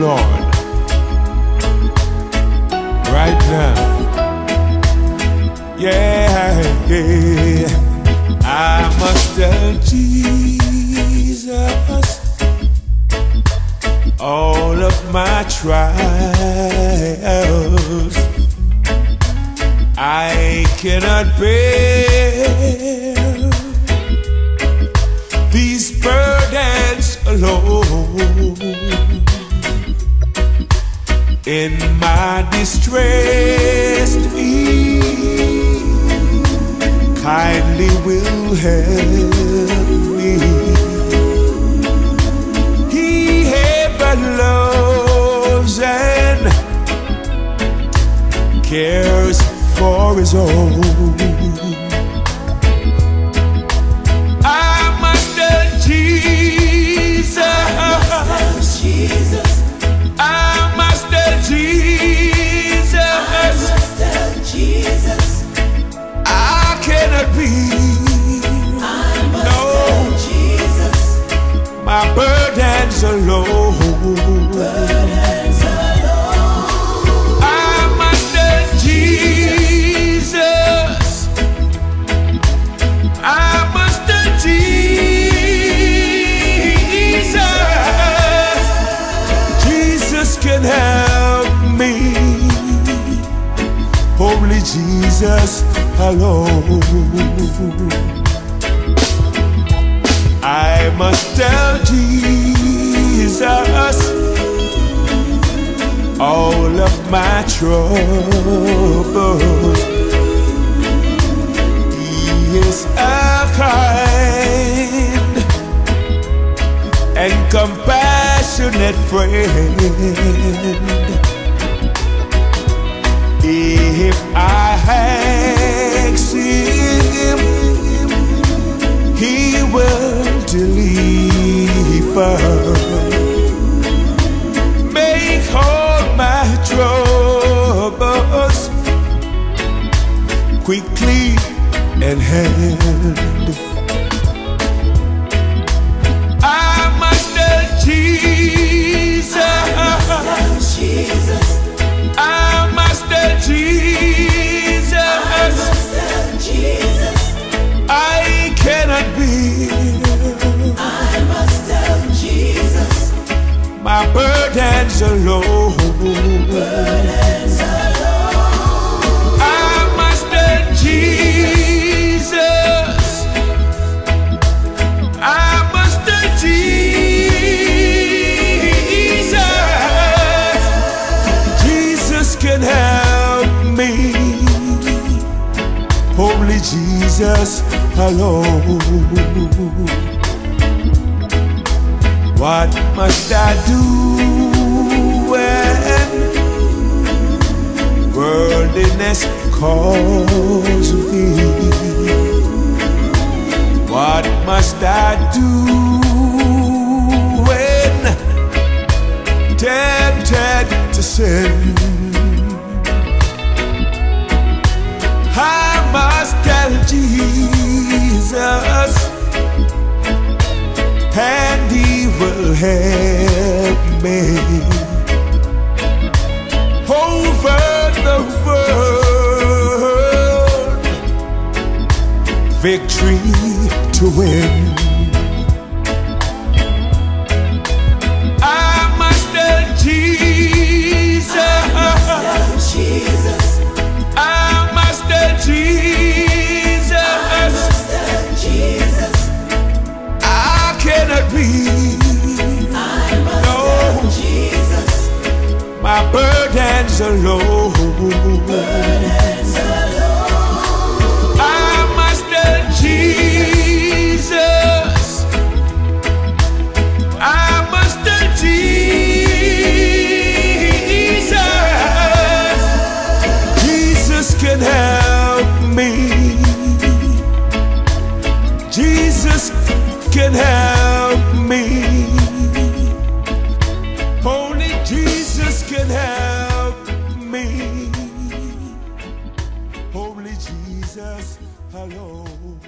Lord, right now. Yeah, yeah. I must tell Jesus all of my trials. I cannot bear my distress, He kindly will help me. He ever loves and cares for His own. My burdens alone. burdens alone. I must tell Jesus. I must tell Jesus. Jesus can help me. Only Jesus alone. I must Jesus all of my troubles. He is a kind and compassionate friend. If I ask Him, He will deliver. Quickly and hand. I must tell Jesus. Jesus, I must tell Jesus. tell Jesus, I cannot be. I must tell Jesus, My burdens alone. Jesus alone. What must I do when worldliness calls me? What must I do when tempted to sin? Help me over the world. Victory to win. Burdens alone. Jesus alone.